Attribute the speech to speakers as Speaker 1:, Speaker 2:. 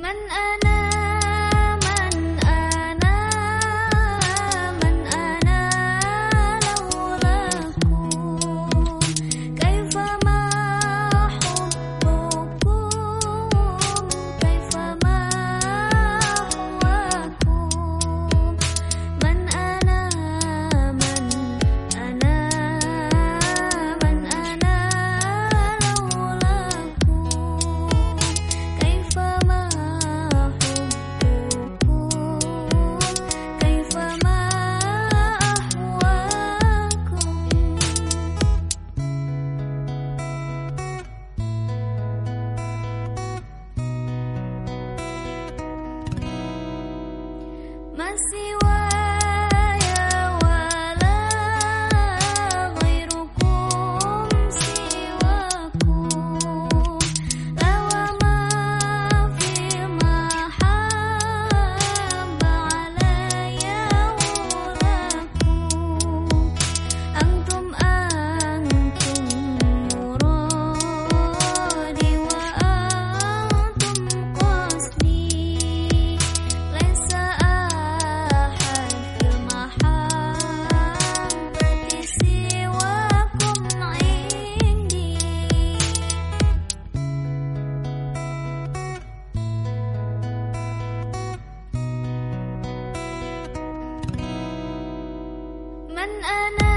Speaker 1: من أنا أنا